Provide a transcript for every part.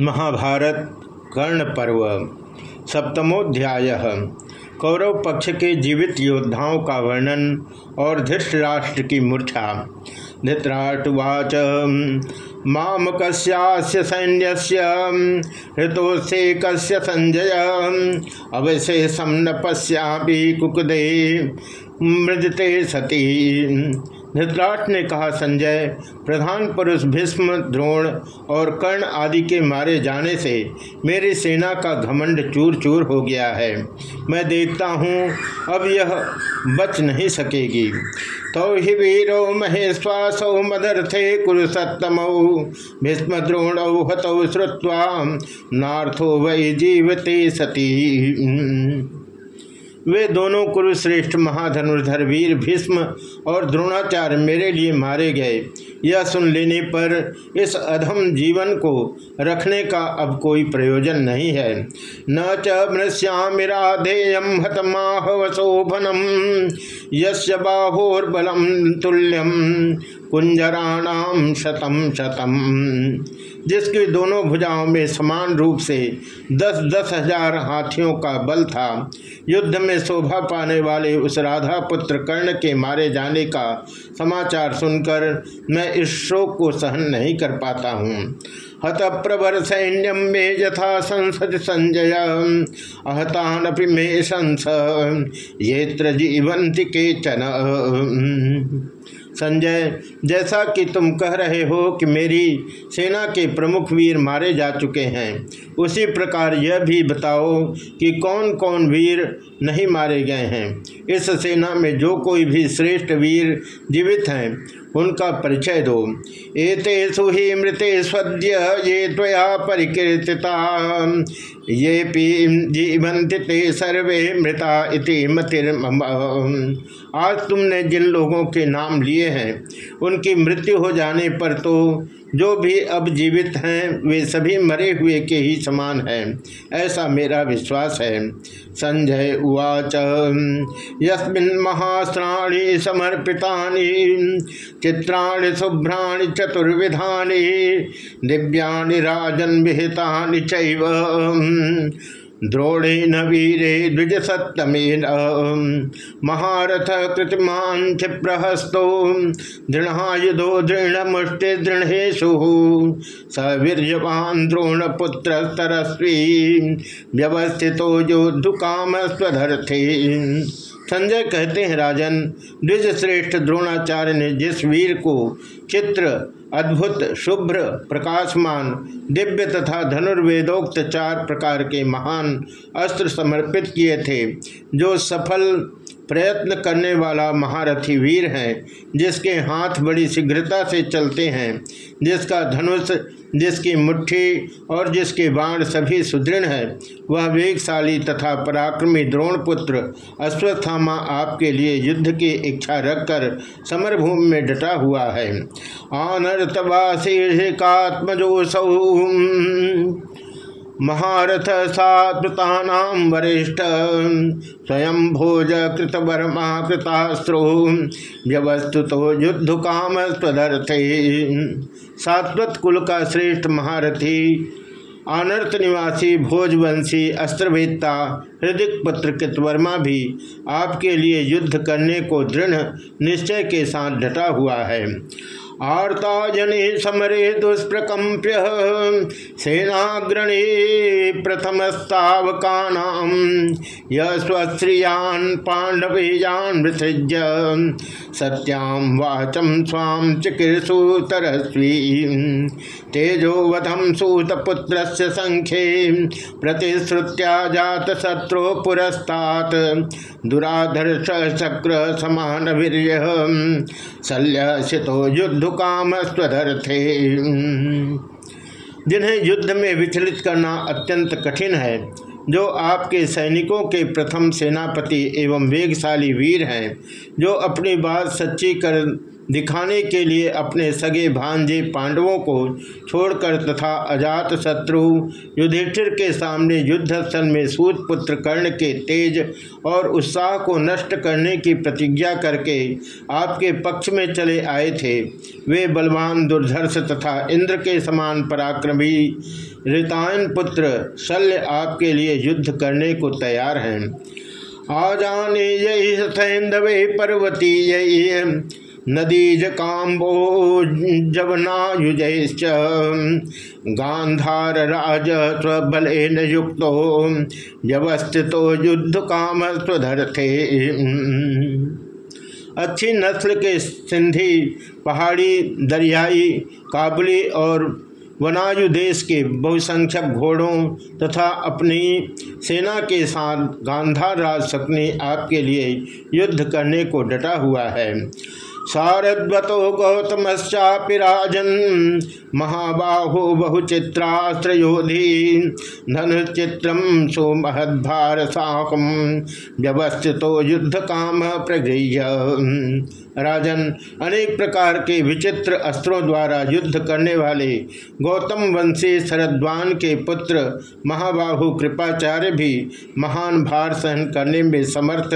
महाभारत कर्ण पर्व, सप्तमोध्याय। कौरव पक्ष के जीवित योद्धाओं का वर्णन और धृष्टराष्ट्र की मूर्छा। धृतराष्ट्रवाच माम कस्यास्य सैन्यस्य ऋतोस्ते संजय अवशेषम न पश्यापि कुकुदे, मृजते सती। धृतराष्ट्र ने कहा, संजय, प्रधान पुरुष भीष्म, द्रोण और कर्ण आदि के मारे जाने से मेरी सेना का घमंड चूर चूर हो गया है। मैं देखता हूँ, अब यह बच नहीं सकेगी। तो ही वीरो महेश्वासौ मदर्थे कुरुसत्तमौ। भीष्म, द्रोणौ हतौ श्रुवा नार्थो वै जीवते सती। वे दोनों कुरुश्रेष्ठ महाधनुर्धर वीर भीष्म और द्रोणाचार्य मेरे लिए मारे गए। यह सुन लेने पर इस अधम जीवन को रखने का अब कोई प्रयोजन नहीं है। न च मृश्यामिराधेयम हतमाहवशोभनम यस्य बाहोर्बलम तुल्यम कुंजराणाम शतम शतम। जिसकी दोनों भुजाओं में समान रूप से दस दस हज़ार हाथियों का बल था, युद्ध में शोभा पाने वाले उस राधा पुत्र कर्ण के मारे जाने का समाचार सुनकर मैं इस शोक को सहन नहीं कर पाता हूँ। हत प्रवर सैन्यम में यथा संसद संजय, अहतान मे संस ये जीवंति के चन संजय, जैसा कि तुम कह रहे हो कि मेरी सेना के प्रमुख वीर मारे जा चुके हैं, उसी प्रकार यह भी बताओ कि कौन कौन वीर नहीं मारे गए हैं। इस सेना में जो कोई भी श्रेष्ठ वीर जीवित हैं उनका परिचय दो। एतेषु ही मृते सद्य ये त्वया परिकीर्तिता। ये पी जीवंति ते सर्वे मृता इति मतिर आज तुमने जिन लोगों के नाम लिए हैं, उनकी मृत्यु हो जाने पर तो जो भी अब जीवित हैं, वे सभी मरे हुए के ही समान हैं। ऐसा मेरा विश्वास है। संजय उवाच, यस्मिन् महास्त्राणि समर्पितानि, चित्राणि शुभ्राणि चतुर्विधानि, दिव्यानि राजन विहिता द्रोणेन वीरे द्विज सप्तमेन महारथ कृतमान क्षिप्रहस्तो। दृढ़ायुधो दृढ़मुष्टि दृढ़ेशु सवीर्यवान द्रोणपुत्र तरस्वी व्यवस्थितो योद्धुकाम स्वधर्थे संजय कहते हैं, राजन द्विज श्रेष्ठ द्रोणाचार्य ने जिस वीर को चित्र, अद्भुत, शुभ्र, प्रकाशमान, दिव्य तथा धनुर्वेदोक्त चार प्रकार के महान अस्त्र समर्पित किए थे, जो सफल प्रयत्न करने वाला महारथी वीर है, जिसके हाथ बड़ी शीघ्रता से चलते हैं, जिसका धनुष, जिसकी मुट्ठी और जिसके बाण सभी सुदृढ़ है। वह वेगशाली तथा पराक्रमी द्रोणपुत्र अश्वत्थामा आपके लिए युद्ध की इच्छा रखकर समरभूमि में डटा हुआ है। आनर्तवासी आनर्तवासीकात्मजोसौ महारथ सात्ता वरिष्ठ, स्वयं भोज कृत वर्मा कृतास्त्रो व्यवस्तु तो युद्ध काम स्वदर्थे। सात्वत कुल का श्रेष्ठ महारथी आनर्त निवासी, भोजवंशी, अस्त्रवेत्ता हृदय पुत्र कृतवर्मा भी आपके लिए युद्ध करने को दृढ़, निश्चय के साथ डटा हुआ है। आर्ता जने समरे दुष्प्रकम्प्य सेनाग्रणे प्रथमस्तावका यस्वश्रियान पांडवेयान विसृज्य। सत्याम वाचम स्वाम चिकीर्षु तरस्वी तेजोवधम सूतपुत्र संख्ये प्रतिश्रुत्या जात शत्रु पुरस्तात वीर शल्य युद्ध काम स्वधर्थे जिन्हें युद्ध में विचलित करना अत्यंत कठिन है, जो आपके सैनिकों के प्रथम सेनापति एवं वेगशाली वीर हैं, जो अपनी बात सच्ची कर दिखाने के लिए अपने सगे भांजे पांडवों को छोड़कर तथा अजात शत्रु युधिष्ठिर के सामने युद्ध स्थल में सूत पुत्र कर्ण के तेज और उत्साह को नष्ट करने की प्रतिज्ञा करके आपके पक्ष में चले आए थे। वे बलवान, दुर्धर्ष तथा इंद्र के समान पराक्रमी ऋतायन पुत्र शल्य आपके लिए युद्ध करने को तैयार हैं। आजाने यही सैंधवे पर्वती यही नदीज काम्बो जवनायुजैश्च गांधार राज स्वबल युक्त व्यवस्थितो युद्ध काम स्वधर्थे अच्छी नस्ल के सिंधी पहाड़ी, दरियाई, काबुली और वनायु देश के बहुसंख्यक घोड़ों तथा अपनी सेना के साथ गांधार राज सकनी आपके लिए युद्ध करने को डटा हुआ है। सारद्वतो गौतमश्चापि राजन। महाबाहो बहुचित्रास्त्रोधी धनुचित्रम सुमहद्भार साकम व्यवस्थित युद्ध काम प्रगृह्य। राजन, अनेक प्रकार के विचित्र अस्त्रों द्वारा युद्ध करने वाले गौतम वंशी शरद्वान के पुत्र महाबाहु कृपाचार्य भी महान भार सहन करने में समर्थ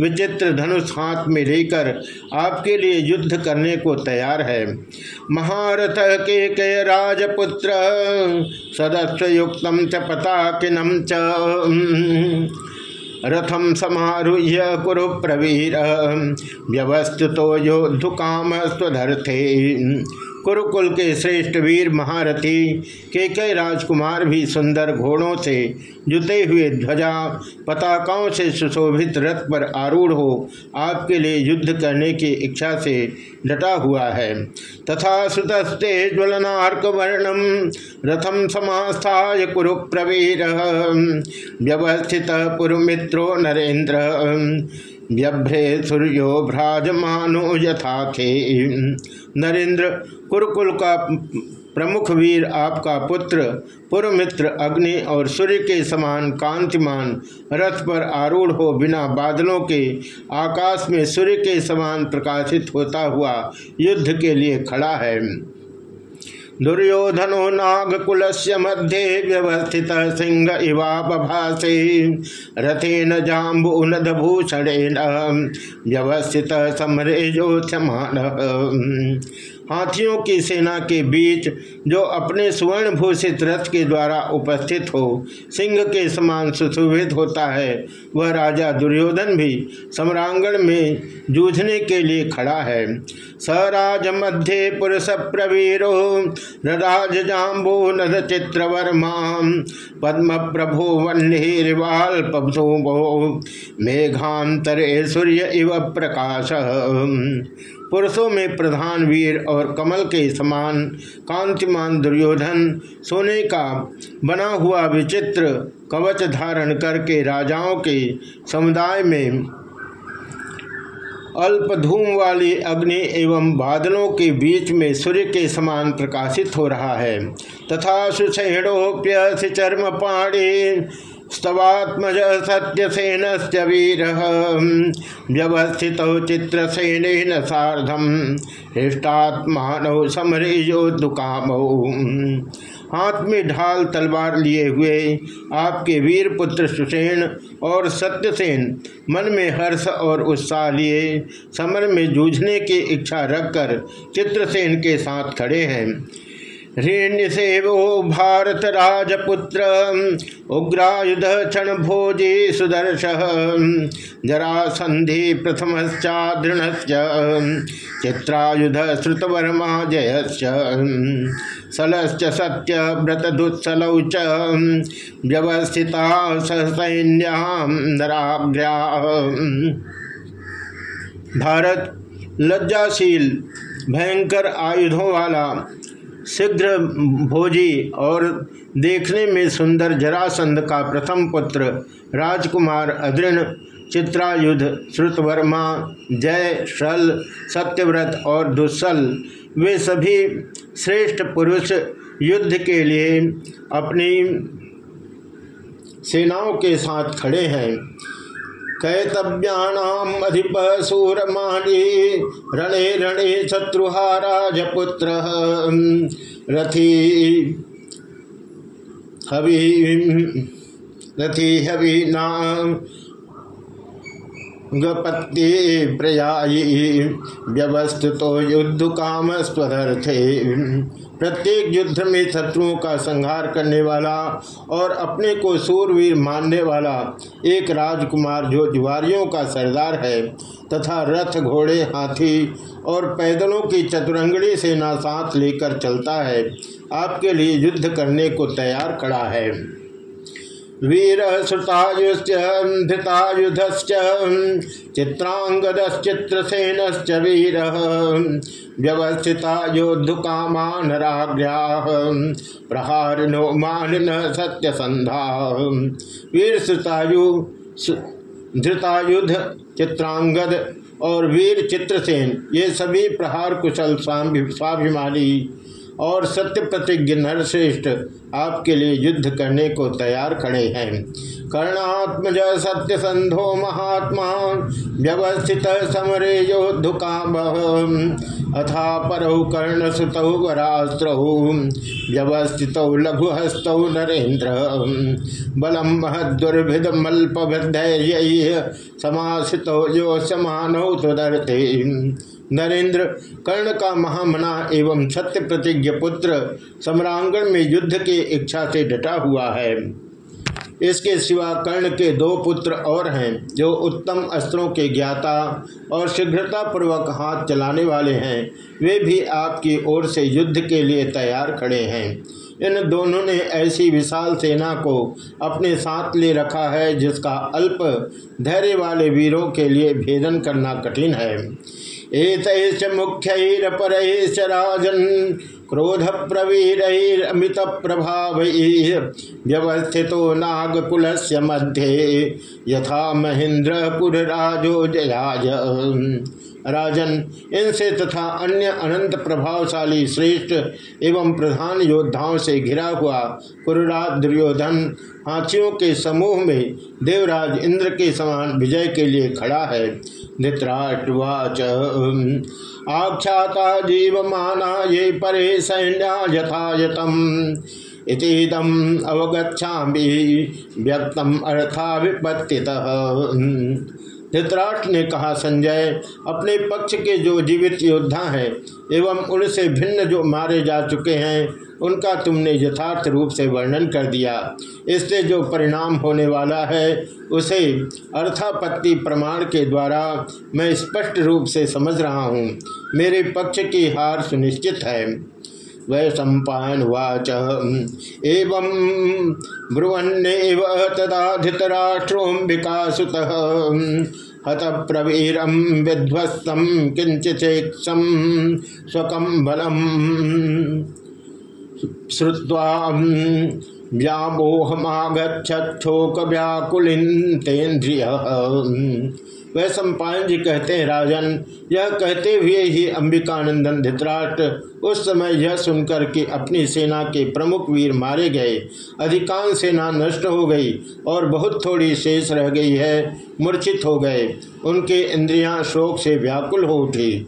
विचित्र धनुष हाथ में लेकर आपके लिए युद्ध करने को तैयार है। महारथ के के राजपुत्र सदस्य युक्त च पताकिनम च। रथम समारूह्य कुरु प्रवीर व्यवस्थितो योद्धुकाम स्वधर्थे कुरुकुल के श्रेष्ठ वीर महारथी के कई राजकुमार भी सुंदर घोड़ों से जुते हुए ध्वजा, पताकाओं से सुशोभित रथ पर आरूढ़ हो आपके लिए युद्ध करने की इच्छा से डटा हुआ है। तथा सुतस्ते ज्वलनार्क वर्णम रथम समास्थाय कुरु प्रवीर व्यवस्थित पुरुमित्रो नरेन्द्र व्यभ्रे सूर्यो भ्राजमानो यथाखे नरेंद्र, कुरुकुल का प्रमुख वीर, आपका पुत्र पूर्व मित्र अग्नि और सूर्य के समान कांतिमान, रथ पर आरूढ़ हो बिना बादलों के आकाश में सूर्य के समान प्रकाशित होता हुआ युद्ध के लिए खड़ा है। दुर्योधनो नागकुल मध्ये व्यवस्थित सिंह इवा बभासे। रथेन जाम्बूनदभूषण व्यवस्थित समरे समरेजोथ्यमान हाथियों की सेना के बीच, जो अपने सुवर्ण भूषित रथ के द्वारा उपस्थित हो, सिंह के समान सुशोभित होता है। वह राजा दुर्योधन भी सम्रांगण में जूझने के लिए खड़ा है। सराज मध्य पुरुष प्रवीरो राज जाम्बो नद चित्रवर्मा। पद्म प्रभो वन्यवाल पबो मेघांतरे सूर्य इव प्रकाश। पुरुषों में प्रधान वीर और कमल के समान कांतिमान दुर्योधन सोने का बना हुआ विचित्र कवच धारण करके राजाओं के समुदाय में अल्प धूम वाली अग्नि एवं बादलों के बीच में सूर्य के समान प्रकाशित हो रहा है। तथा सुषेणोप्य चर्म पाणी स्तवात्मज सत्यसेन वीर। व्यवस्थित चित्रसेन साधम हृष्टात्मान समरेयोदुकाम हाथ में ढाल तलवार लिए हुए आपके वीर पुत्र सुसेन और सत्यसेन मन में हर्ष और उत्साह लिए समर में जूझने की इच्छा रखकर चित्रसेन के साथ खड़े हैं। ऋण्यसेवो भारत राजपुत्र। उग्रायुध क्षण भोजी सुदर्श। जरासंधि प्रथमश्चादृण चित्रायुध श्रुतवर्मा जयश्च। सलश्च सत्य व्रत दुत्सलौ च। व्यवस्थिता सहसैन्याम नराभ्या। भारत लज्जाशील, भयंकर आयुधों वाला शीघ्र भोजी और देखने में सुंदर जरासंध का प्रथम पुत्र राजकुमार अदृण, चित्रायुध, श्रुतवर्मा, जय, शल, सत्यव्रत और दुस्सल, वे सभी श्रेष्ठ पुरुष युद्ध के लिए अपनी सेनाओं के साथ खड़े हैं। कैतव्याणाम अधिप सूरमाणी रणे रणे शत्रुहाराजपुत्र रथी हवि रथी हवि नाम गपत्ये प्रयायी। व्यवस्थित युद्ध काम स्वधर्थे प्रत्येक युद्ध में शत्रुओं का संहार करने वाला और अपने को सूरवीर मानने वाला एक राजकुमार जो जुआरियों का सरदार है तथा रथ, घोड़े, हाथी और पैदलों की चतुरंगड़ी सेना साथ लेकर चलता है, आपके लिए युद्ध करने को तैयार खड़ा है। वीर श्रुतायुधश्च चित्रांगदश्चित्रसेनश्च वीर व्यवस्थिता योद्धुकामान राग्या प्रहारिनो मानिन सत्य संधा वीर श्रुतायु धृतायुध चित्रांगद और वीर चित्रसेन, ये सभी प्रहार कुशल स्वाभिमानी और सत्य प्रतिज्ञ नरश्रेष्ठ आपके लिए युद्ध करने को तैयार खड़े हैं। कर्णात्मज सत्य संधो महात्मा, व्यवस्थित समरे योद्धुकाम अथा परौ कर्ण सुतौ वरास्त्रौ, व्यवस्थित लघुहस्त नरेन्द्र। बलम महदुर्भिद मल्पधैर्य समासित जो समानौ तुदर्थे नरेंद्र कर्ण का महामना एवं सत्य प्रतिज्ञ पुत्र सम्रांगण में युद्ध की इच्छा से डटा हुआ है। इसके सिवा कर्ण के दो पुत्र और हैं, जो उत्तम अस्त्रों के ज्ञाता और शीघ्रता पूर्वक हाथ चलाने वाले हैं। वे भी आपकी ओर से युद्ध के लिए तैयार खड़े हैं। इन दोनों ने ऐसी विशाल सेना को अपने साथ ले रखा है, जिसका अल्प धैर्य वाले वीरों के लिए भेदन करना कठिन है। एक मुख्यर राजन क्रोध प्रवीरमित प्रभाव व्यवस्थितो नागकुल मध्य। यथा महेंद्र राजो जयाज राजन। इनसे तथा अन्य अनंत प्रभावशाली श्रेष्ठ एवं प्रधान योद्धाओं से घिरा हुआ कुरुराज दुर्योधन हाथियों के समूह में देवराज इंद्र के समान विजय के लिए खड़ा है। धृतराष्ट्रवाच आख्याता जीवमाना ये परे सैन्या यथायतम। इतम अवगछा व्यक्तम अर्था विपत्ति धृतराष्ट्र ने कहा, संजय, अपने पक्ष के जो जीवित योद्धा हैं एवं उनसे भिन्न जो मारे जा चुके हैं, उनका तुमने यथार्थ रूप से वर्णन कर दिया। इससे जो परिणाम होने वाला है, उसे अर्थापत्ति प्रमाण के द्वारा मैं स्पष्ट रूप से समझ रहा हूँ। मेरे पक्ष की हार सुनिश्चित है। वै सम्पायन वाच एवं ब्रुवन्नेव तदा धृतराष्ट्रोम्बिका सुत हत प्रवीरम विध्वस्तम किंचितेक्षम स्वकम बलम श्रुवा व्यामोहमागछोक व्याकुलितेन्द्रिय वह सम्पायन जी कहते हैं, राजन, यह कहते हुए ही अंबिकानंदन धित्राट उस समय यह सुनकर कि अपनी सेना के प्रमुख वीर मारे गए। अधिकांश सेना नष्ट हो गई और बहुत थोड़ी शेष रह गई है, मूर्छित हो गए। उनके इंद्रियाँ शोक से व्याकुल हो उठी।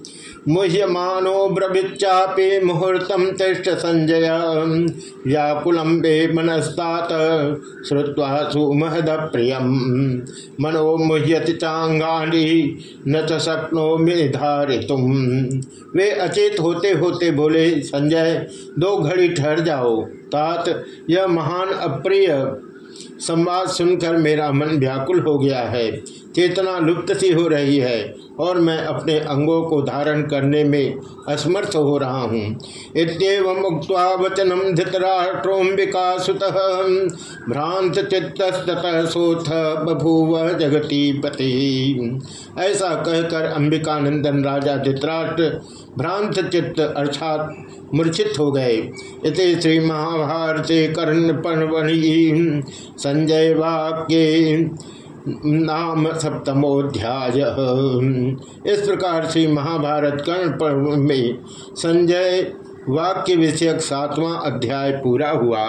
मुह्यमानो ब्रभिचापे मुहूर्तम तिष्ठ संजय। व्याकुलम बे मनस्तात श्रुवा सुमहद प्रियम। मनो मुह्यति चांगाणी न चक्नो तुम वे अचेत होते होते बोले, संजय, दो घड़ी ठहर जाओ। तात, यह महान अप्रिय संवाद सुनकर मेरा मन व्याकुल हो गया है। चेतना लुप्त सी हो रही है और मैं अपने अंगों को धारण करने में असमर्थ हो रहा हूँ। इतव मुक्त वचनम धृतराष्ट्रोम्बिका सुत। भ्रांत चित्तस्तः सोथ बभूव जगती पति। ऐसा कहकर अंबिकानंदन राजा धृतराष्ट्र भ्रांत चित्त अर्थात मूर्छित हो गए। इस श्री महाभारते कर्ण पर्वणि संजय वाक्य। नाम सप्तमोध्याय इस प्रकार से महाभारत कर्ण पर्व में संजय वाक्य विषयक सातवां अध्याय पूरा हुआ।